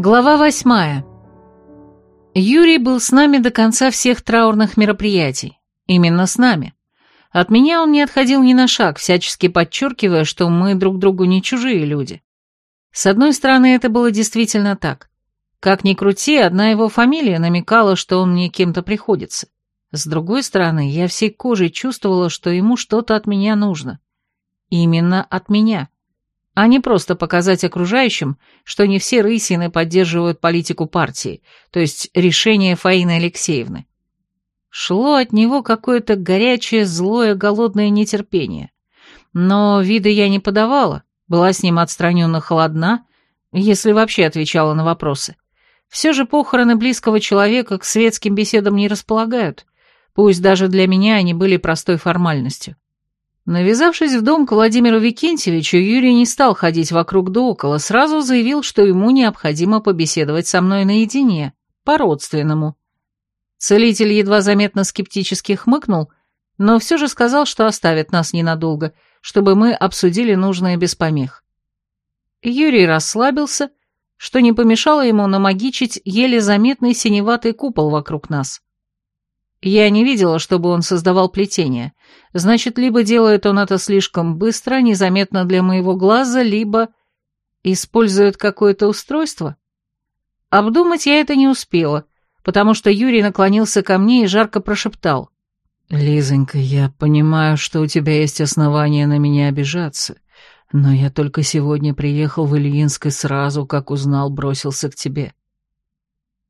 Глава восьмая. Юрий был с нами до конца всех траурных мероприятий. Именно с нами. От меня он не отходил ни на шаг, всячески подчеркивая, что мы друг другу не чужие люди. С одной стороны, это было действительно так. Как ни крути, одна его фамилия намекала, что он мне кем-то приходится. С другой стороны, я всей кожей чувствовала, что ему что-то от меня нужно. Именно от меня а не просто показать окружающим, что не все рысины поддерживают политику партии, то есть решение Фаины Алексеевны. Шло от него какое-то горячее, злое, голодное нетерпение. Но вида я не подавала, была с ним отстраненно холодна, если вообще отвечала на вопросы. Все же похороны близкого человека к светским беседам не располагают, пусть даже для меня они были простой формальностью. Навязавшись в дом к Владимиру Викентьевичу, Юрий не стал ходить вокруг да около, сразу заявил, что ему необходимо побеседовать со мной наедине, по-родственному. Целитель едва заметно скептически хмыкнул, но все же сказал, что оставит нас ненадолго, чтобы мы обсудили нужное без помех. Юрий расслабился, что не помешало ему намагичить еле заметный синеватый купол вокруг нас. Я не видела, чтобы он создавал плетение. Значит, либо делает он это слишком быстро, незаметно для моего глаза, либо использует какое-то устройство. Обдумать я это не успела, потому что Юрий наклонился ко мне и жарко прошептал. «Лизонька, я понимаю, что у тебя есть основания на меня обижаться, но я только сегодня приехал в Ильинск и сразу, как узнал, бросился к тебе.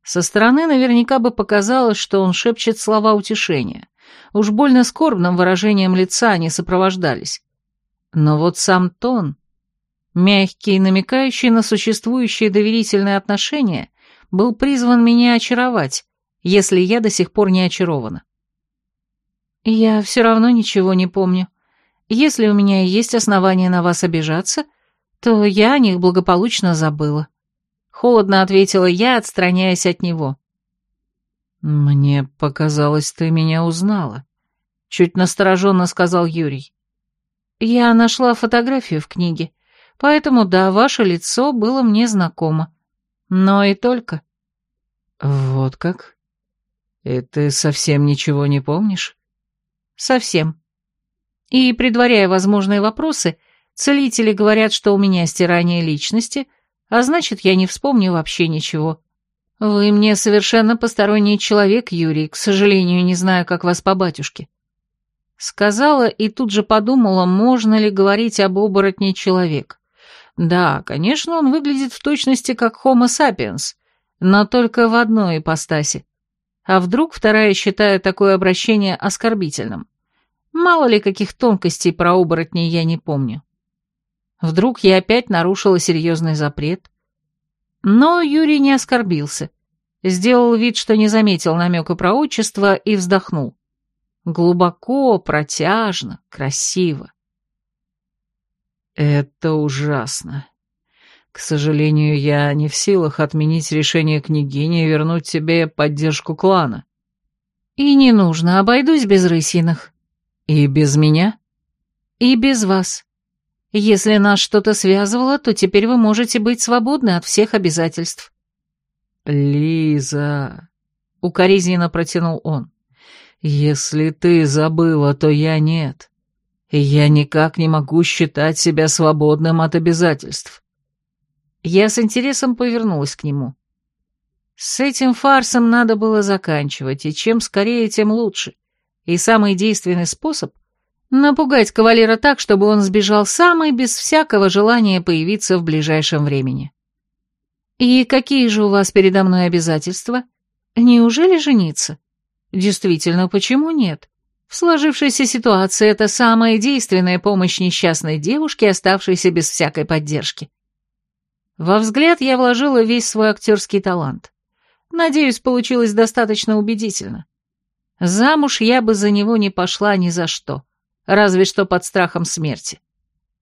Со стороны наверняка бы показалось, что он шепчет слова утешения. Уж больно скорбным выражением лица они сопровождались. Но вот сам тон, мягкий и намекающий на существующие доверительные отношения, был призван меня очаровать, если я до сих пор не очарована. Я все равно ничего не помню. Если у меня есть основания на вас обижаться, то я о них благополучно забыла. Холодно ответила я, отстраняясь от него. «Мне показалось, ты меня узнала», — чуть настороженно сказал Юрий. «Я нашла фотографию в книге, поэтому, да, ваше лицо было мне знакомо. Но и только». «Вот как? И ты совсем ничего не помнишь?» «Совсем. И, предваряя возможные вопросы, целители говорят, что у меня стирание личности — а значит, я не вспомню вообще ничего. Вы мне совершенно посторонний человек, Юрий, к сожалению, не знаю, как вас по батюшке. Сказала и тут же подумала, можно ли говорить об оборотне человек. Да, конечно, он выглядит в точности как Homo sapiens, но только в одной ипостаси. А вдруг вторая считает такое обращение оскорбительным? Мало ли каких тонкостей про оборотней я не помню. Вдруг я опять нарушила серьезный запрет? Но Юрий не оскорбился. Сделал вид, что не заметил намека про отчество и вздохнул. Глубоко, протяжно, красиво. Это ужасно. К сожалению, я не в силах отменить решение княгини и вернуть тебе поддержку клана. И не нужно, обойдусь без рысиных. И без меня? И без вас. Если нас что-то связывало, то теперь вы можете быть свободны от всех обязательств». «Лиза», — укоризненно протянул он, — «если ты забыла, то я нет. И я никак не могу считать себя свободным от обязательств». Я с интересом повернулась к нему. С этим фарсом надо было заканчивать, и чем скорее, тем лучше. И самый действенный способ — Напугать кавалера так, чтобы он сбежал сам и без всякого желания появиться в ближайшем времени. «И какие же у вас передо мной обязательства? Неужели жениться?» «Действительно, почему нет?» В сложившейся ситуации это самая действенная помощь несчастной девушке, оставшейся без всякой поддержки. Во взгляд я вложила весь свой актерский талант. Надеюсь, получилось достаточно убедительно. Замуж я бы за него не пошла ни за что разве что под страхом смерти.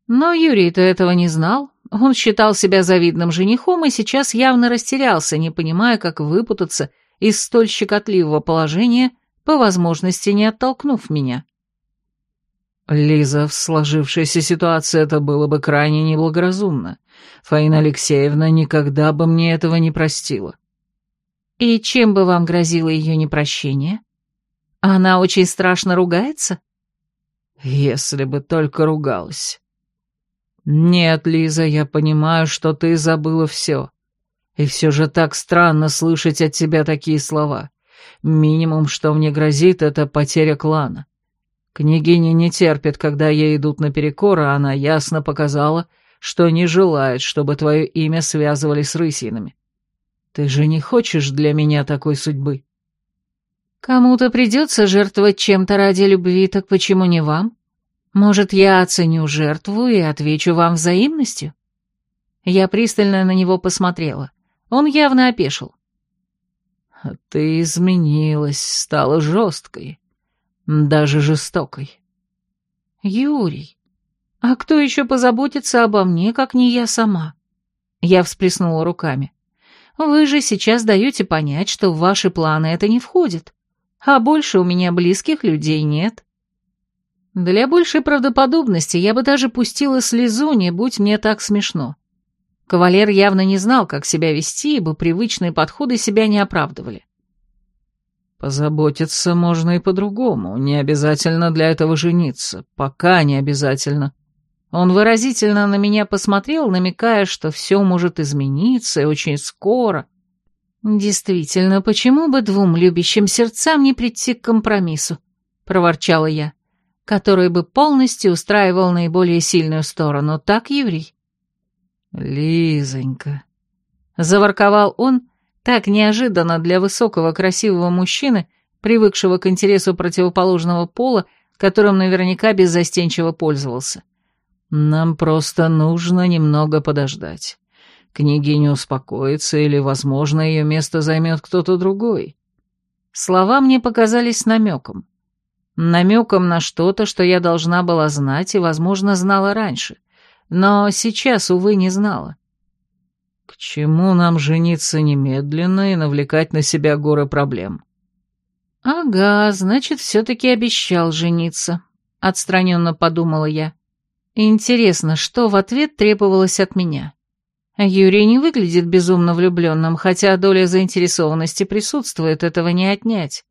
Но Юрий-то этого не знал, он считал себя завидным женихом и сейчас явно растерялся, не понимая, как выпутаться из столь щекотливого положения, по возможности не оттолкнув меня. Лиза, в сложившейся ситуации это было бы крайне неблагоразумно. Фаина Алексеевна никогда бы мне этого не простила. И чем бы вам грозило ее непрощение? Она очень страшно ругается? Если бы только ругалась. Нет, Лиза, я понимаю, что ты забыла все. И все же так странно слышать от тебя такие слова. Минимум, что мне грозит, это потеря клана. Княгиня не терпит, когда ей идут наперекор, а она ясно показала, что не желает, чтобы твое имя связывали с рысинами. Ты же не хочешь для меня такой судьбы? Кому-то придется жертвовать чем-то ради любви, так почему не вам? Может, я оценю жертву и отвечу вам взаимностью? Я пристально на него посмотрела. Он явно опешил. Ты изменилась, стала жесткой даже жестокой. «Юрий, а кто еще позаботится обо мне, как не я сама?» Я всплеснула руками. «Вы же сейчас даете понять, что в ваши планы это не входит, а больше у меня близких людей нет». Для большей правдоподобности я бы даже пустила слезу, не будь мне так смешно. Кавалер явно не знал, как себя вести, ибо привычные подходы себя не оправдывали. Позаботиться можно и по-другому, не обязательно для этого жениться, пока не обязательно. Он выразительно на меня посмотрел, намекая, что все может измениться и очень скоро. Действительно, почему бы двум любящим сердцам не прийти к компромиссу, проворчала я, который бы полностью устраивал наиболее сильную сторону, так, еврей? Лизонька, заворковал он, — так неожиданно для высокого красивого мужчины, привыкшего к интересу противоположного пола, которым наверняка беззастенчиво пользовался. «Нам просто нужно немного подождать. Княгиня успокоится, или, возможно, ее место займет кто-то другой». Слова мне показались намеком. Намеком на что-то, что я должна была знать и, возможно, знала раньше. Но сейчас, увы, не знала. К чему нам жениться немедленно и навлекать на себя горы проблем? Ага, значит, все-таки обещал жениться, отстраненно подумала я. Интересно, что в ответ требовалось от меня? Юрий не выглядит безумно влюбленным, хотя доля заинтересованности присутствует, этого не отнять.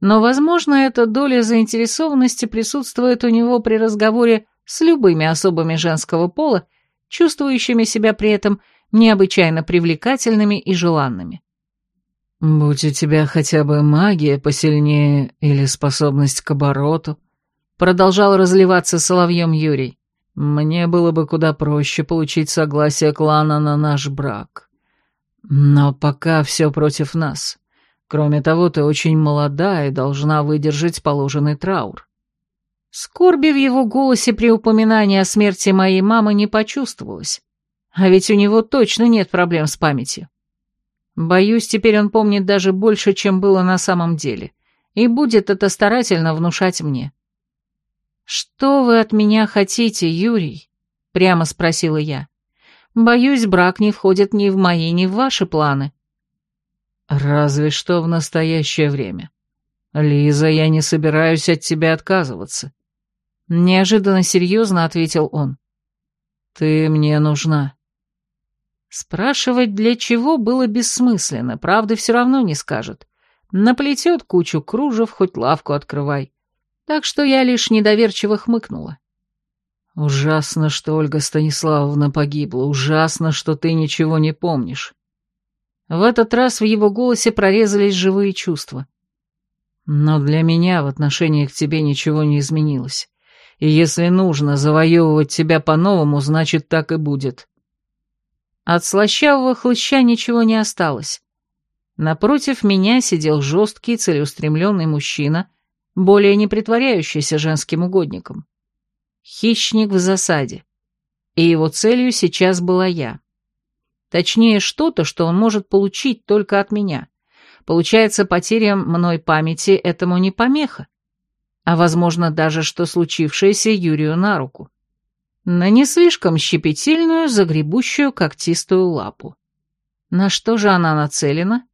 Но, возможно, эта доля заинтересованности присутствует у него при разговоре с любыми особами женского пола, чувствующими себя при этом необычайно привлекательными и желанными. «Будь у тебя хотя бы магия посильнее или способность к обороту», продолжал разливаться соловьем Юрий, «мне было бы куда проще получить согласие клана на наш брак. Но пока все против нас. Кроме того, ты очень молода и должна выдержать положенный траур». Скорби в его голосе при упоминании о смерти моей мамы не почувствовалось. А ведь у него точно нет проблем с памятью. Боюсь, теперь он помнит даже больше, чем было на самом деле, и будет это старательно внушать мне. «Что вы от меня хотите, Юрий?» — прямо спросила я. «Боюсь, брак не входит ни в мои, ни в ваши планы». «Разве что в настоящее время. Лиза, я не собираюсь от тебя отказываться». Неожиданно серьезно ответил он. «Ты мне нужна. Спрашивать для чего было бессмысленно, правда все равно не скажет. Наплетет кучу кружев, хоть лавку открывай. Так что я лишь недоверчиво хмыкнула. «Ужасно, что Ольга Станиславовна погибла, ужасно, что ты ничего не помнишь». В этот раз в его голосе прорезались живые чувства. «Но для меня в отношении к тебе ничего не изменилось. И если нужно завоевывать тебя по-новому, значит, так и будет. От слащавого хлыща ничего не осталось. Напротив меня сидел жесткий, целеустремленный мужчина, более не притворяющийся женским угодником. Хищник в засаде. И его целью сейчас была я. Точнее, что-то, что он может получить только от меня. Получается, потеря мной памяти этому не помеха. А возможно даже, что случившееся Юрию на руку на не слишком щепетильную, загребущую когтистую лапу. На что же она нацелена?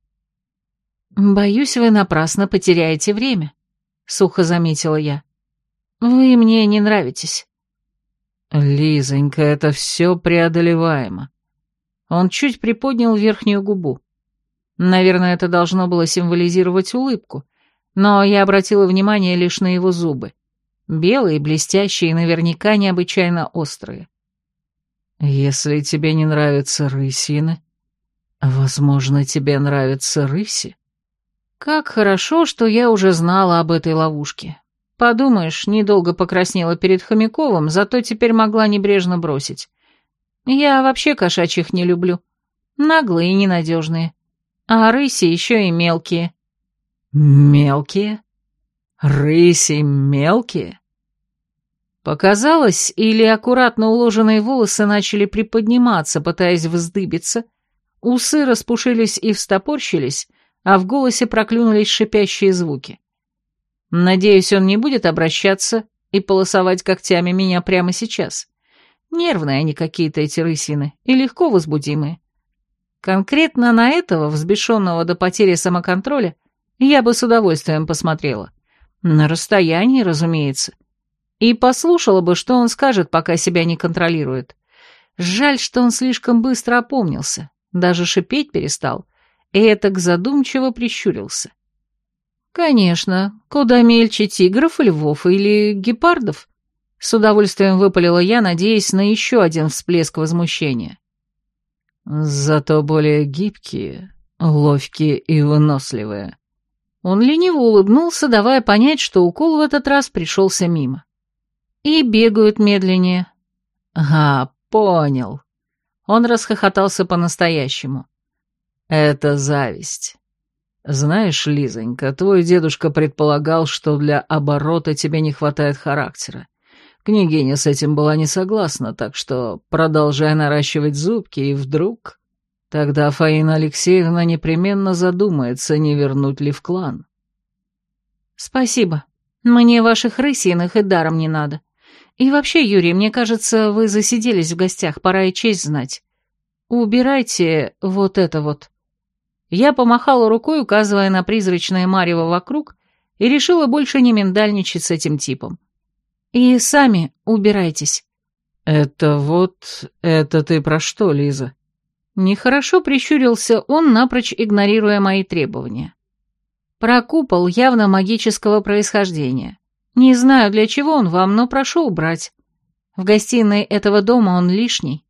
«Боюсь, вы напрасно потеряете время», — сухо заметила я. Вы мне не нравитесь. Лизонька, это все преодолеваемо. Он чуть приподнял верхнюю губу. Наверное, это должно было символизировать улыбку, но я обратила внимание лишь на его зубы. Белые, блестящие и наверняка необычайно острые. Если тебе не нравятся рысины, возможно, тебе нравятся рыси. Как хорошо, что я уже знала об этой ловушке. Подумаешь, недолго покраснела перед Хомяковым, зато теперь могла небрежно бросить. Я вообще кошачьих не люблю. Наглые и ненадежные. А рыси еще и мелкие. Мелкие? Рыси мелкие? Показалось, или аккуратно уложенные волосы начали приподниматься, пытаясь вздыбиться, усы распушились и встопорщились, а в голосе проклюнулись шипящие звуки. Надеюсь, он не будет обращаться и полосовать когтями меня прямо сейчас. Нервные они какие-то эти рысины и легко возбудимые. Конкретно на этого, взбешенного до потери самоконтроля, я бы с удовольствием посмотрела. На расстоянии, разумеется. И послушала бы, что он скажет, пока себя не контролирует. Жаль, что он слишком быстро опомнился, даже шипеть перестал, этак задумчиво прищурился. «Конечно, куда мельче тигров, львов или гепардов?» С удовольствием выпалила я, надеясь на еще один всплеск возмущения. «Зато более гибкие, ловкие и выносливые». Он лениво улыбнулся, давая понять, что укол в этот раз пришелся мимо. «И бегают медленнее». «А, понял». Он расхохотался по-настоящему. «Это зависть. Знаешь, Лизонька, твой дедушка предполагал, что для оборота тебе не хватает характера. Княгиня с этим была не согласна, так что продолжай наращивать зубки, и вдруг... Тогда Фаина Алексеевна непременно задумается, не вернуть ли в клан. «Спасибо. Мне ваших рысиных и даром не надо. И вообще, Юрий, мне кажется, вы засиделись в гостях, пора и честь знать. Убирайте вот это вот». Я помахала рукой, указывая на призрачное марево вокруг, и решила больше не миндальничать с этим типом. И сами убирайтесь. Это вот... это ты про что, Лиза? Нехорошо прищурился он, напрочь игнорируя мои требования. Про купол явно магического происхождения. Не знаю, для чего он вам, но прошу убрать. В гостиной этого дома он лишний.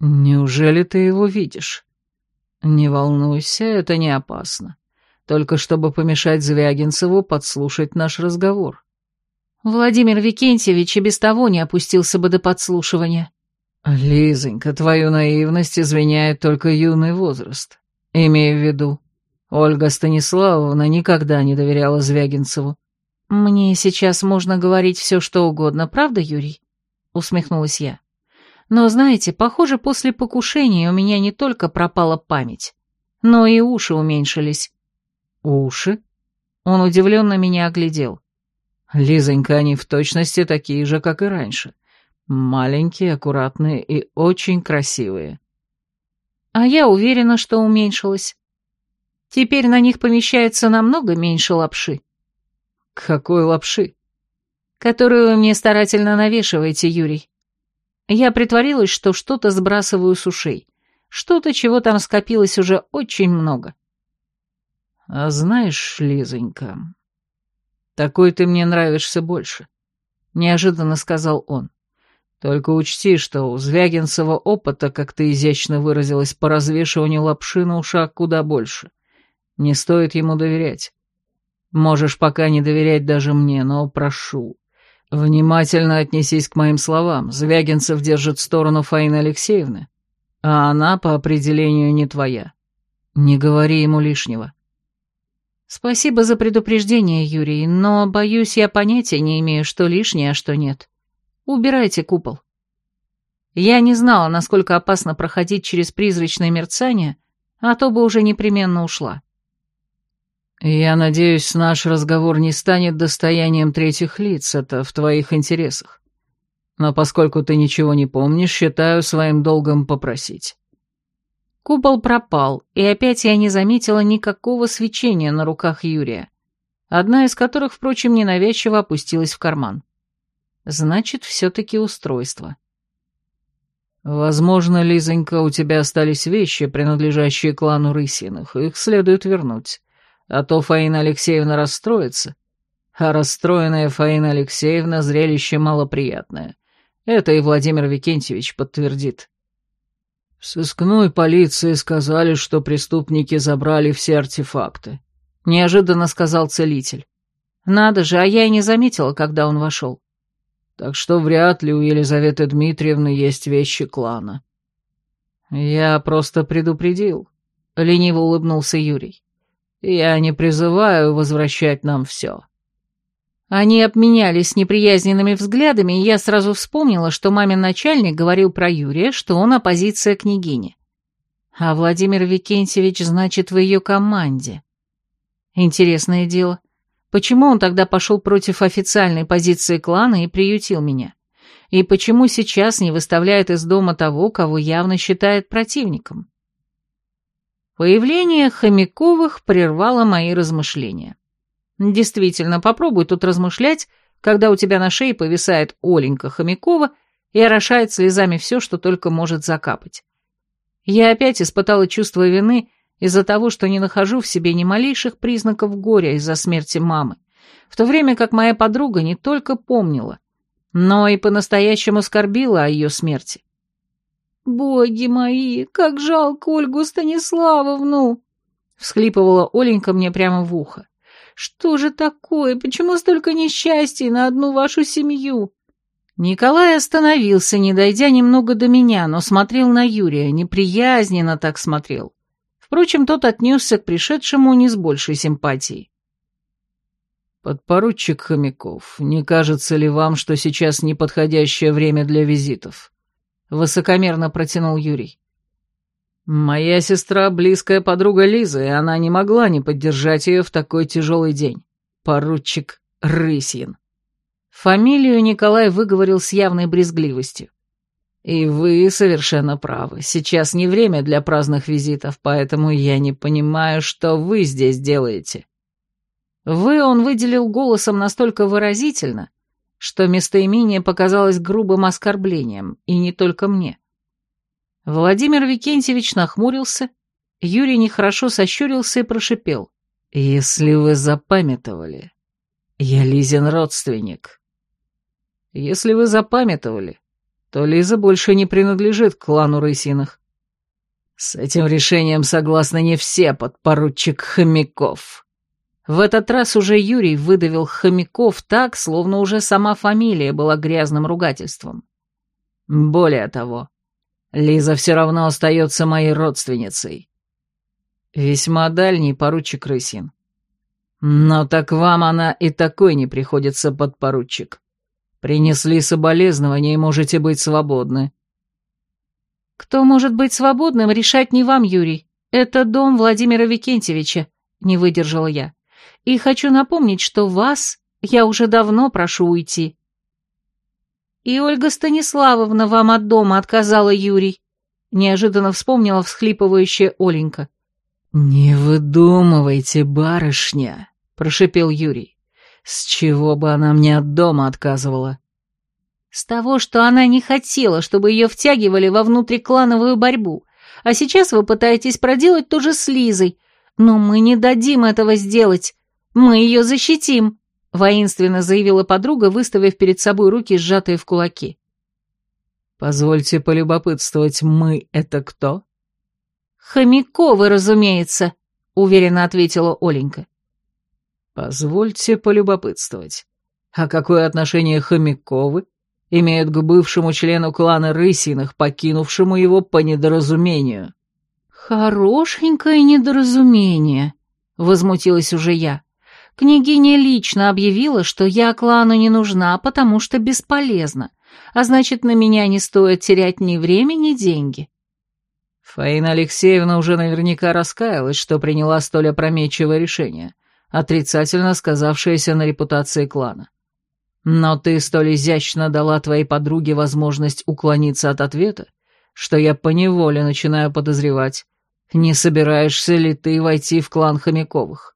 Неужели ты его видишь? Не волнуйся, это не опасно. Только чтобы помешать Звягинцеву подслушать наш разговор. Владимир Викентьевич и без того не опустился бы до подслушивания. Лизонька, твою наивность извиняет только юный возраст. Имею в виду, Ольга Станиславовна никогда не доверяла Звягинцеву. «Мне сейчас можно говорить все, что угодно, правда, Юрий?» — усмехнулась я. «Но, знаете, похоже, после покушения у меня не только пропала память, но и уши уменьшились». «Уши?» Он удивленно меня оглядел. Лизонька, они в точности такие же, как и раньше. Маленькие, аккуратные и очень красивые. А я уверена, что уменьшилась. Теперь на них помещается намного меньше лапши. Какой лапши? Которую вы мне старательно навешиваете, Юрий. Я притворилась, что что-то сбрасываю с ушей. Что-то, чего там скопилось уже очень много. А знаешь, Лизонька, такой ты мне нравишься больше», — неожиданно сказал он. «Только учти, что у Звягинцева опыта, как ты изящно выразилась, по развешиванию лапши на ушах куда больше. Не стоит ему доверять. Можешь пока не доверять даже мне, но прошу, внимательно отнесись к моим словам. Звягинцев держит сторону Фаины Алексеевны, а она по определению не твоя. Не говори ему лишнего». «Спасибо за предупреждение, Юрий, но, боюсь, я понятия не имею, что лишнее, а что нет. Убирайте купол». Я не знала, насколько опасно проходить через призрачное мерцание, а то бы уже непременно ушла. «Я надеюсь, наш разговор не станет достоянием третьих лиц, это в твоих интересах. Но поскольку ты ничего не помнишь, считаю своим долгом попросить. Купол пропал, и опять я не заметила никакого свечения на руках Юрия. одна из которых, впрочем, ненавязчиво опустилась в карман. Значит, все-таки устройство. «Возможно, Лизонька, у тебя остались вещи, принадлежащие клану Рысиных, их следует вернуть, а то Фаина Алексеевна расстроится. А расстроенная Фаина Алексеевна — зрелище малоприятное. Это и Владимир Викентьевич подтвердит». В сыскной полиции сказали, что преступники забрали все артефакты. Неожиданно сказал целитель. Надо же, а я и не заметила, когда он вошел. Так что вряд ли у Елизаветы Дмитриевны есть вещи клана. Я просто предупредил. Лениво улыбнулся Юрий. Я не призываю возвращать нам все. Они обменялись неприязненными взглядами, и я сразу вспомнила, что мамин начальник говорил про Юрия, что он оппозиция княгине. А Владимир Викентьевич, значит, в ее команде. Интересное дело. Почему он тогда пошел против официальной позиции клана и приютил меня? И почему сейчас не выставляет из дома того, кого явно считает противником? Появление Хомяковых прервало мои размышления. Действительно, попробуй тут размышлять, когда у тебя на шее повисает Оленька Хомякова и орошает слезами все, что только может закапать. Я опять испытала чувство вины из-за того, что не нахожу в себе ни малейших признаков горя из-за смерти мамы, в то время как моя подруга не только помнила, но и по-настоящему скорбила о ее смерти. «Боги мои, как жалко Ольгу Станиславовну!» — всхлипывала Оленька мне прямо в ухо. «Что же такое? Почему столько несчастий на одну вашу семью?» Николай остановился, не дойдя немного до меня, но смотрел на Юрия, неприязненно так смотрел. Впрочем, тот отнесся к пришедшему не с большей симпатией. «Подпоручик Хомяков, не кажется ли вам, что сейчас неподходящее время для визитов?» Высокомерно протянул Юрий. «Моя сестра — близкая подруга Лизы, и она не могла не поддержать ее в такой тяжелый день. Поручик Рысьин». Фамилию Николай выговорил с явной брезгливостью. «И вы совершенно правы. Сейчас не время для праздных визитов, поэтому я не понимаю, что вы здесь делаете». «Вы» он выделил голосом настолько выразительно, что местоимение показалось грубым оскорблением, и не только мне. Владимир Викентьевич нахмурился, Юрий нехорошо сощурился и прошипел. «Если вы запамятовали, я Лизин родственник». «Если вы запамятовали, то Лиза больше не принадлежит клану Рысиных. С этим решением согласны не все, подпоручик Хомяков. В этот раз уже Юрий выдавил Хомяков так, словно уже сама фамилия была грязным ругательством. Более того, Лиза все равно остается моей родственницей. Весьма дальний поручик Рысин. Но так вам она и такой не приходится, подпоручик. Принесли соболезнования и можете быть свободны». «Кто может быть свободным, решать не вам, Юрий. Это дом Владимира Викентьевича», — не выдержала я. «И хочу напомнить, что вас я уже давно прошу уйти». «И Ольга Станиславовна вам от дома отказала, Юрий», — неожиданно вспомнила всхлипывающая Оленька. «Не выдумывайте, барышня», — прошипел Юрий. С чего бы она мне от дома отказывала? С того, что она не хотела, чтобы ее втягивали во внутриклановую борьбу. А сейчас вы пытаетесь проделать то же с Лизой. Но мы не дадим этого сделать. Мы ее защитим, воинственно заявила подруга, выставив перед собой руки, сжатые в кулаки. Позвольте полюбопытствовать, мы это кто? Хомяковы, разумеется, уверенно ответила Оленька. Позвольте полюбопытствовать. А какое отношение Хомяковы имеют к бывшему члену клана Рысиных, покинувшему его по недоразумению? Хорошенькое недоразумение, возмутилась уже я. Княгиня лично объявила, что я клану не нужна, потому что бесполезна, а значит, на меня не стоит терять ни время, ни деньги. Фаина Алексеевна уже наверняка раскаялась, что приняла столь опрометчивое решение, отрицательно сказавшееся на репутации клана. Но ты столь изящно дала твоей подруге возможность уклониться от ответа, что я поневоле начинаю подозревать, не собираешься ли ты войти в клан Хомяковых.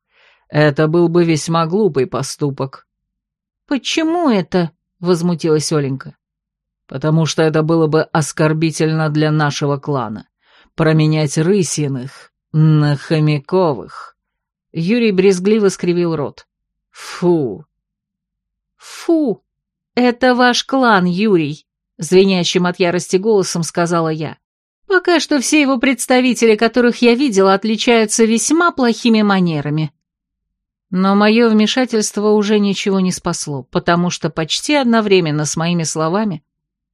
Это был бы весьма глупый поступок». «Почему это?» — возмутилась Оленька. «Потому что это было бы оскорбительно для нашего клана. Променять Рысиных на Хомяковых». Юрий брезгливо скривил рот. «Фу!» «Фу! Это ваш клан, Юрий!» Звенящим от ярости голосом сказала я. «Пока что все его представители, которых я видела, отличаются весьма плохими манерами». Но мое вмешательство уже ничего не спасло, потому что почти одновременно с моими словами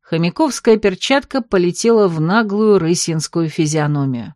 хомяковская перчатка полетела в наглую рысинскую физиономию.